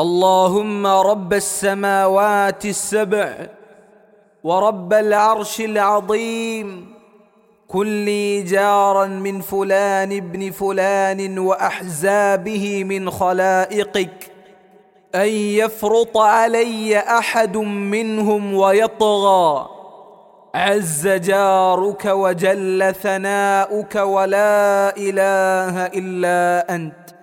اللهم رب السماوات السبع ورب العرش العظيم. كن لي جارا من فلان ابن فلان وأحزابه من خلائقك. أن يفرط علي أحد منهم ويطغى. عز جارك وجل ثناؤك ولا إله إلا أنت.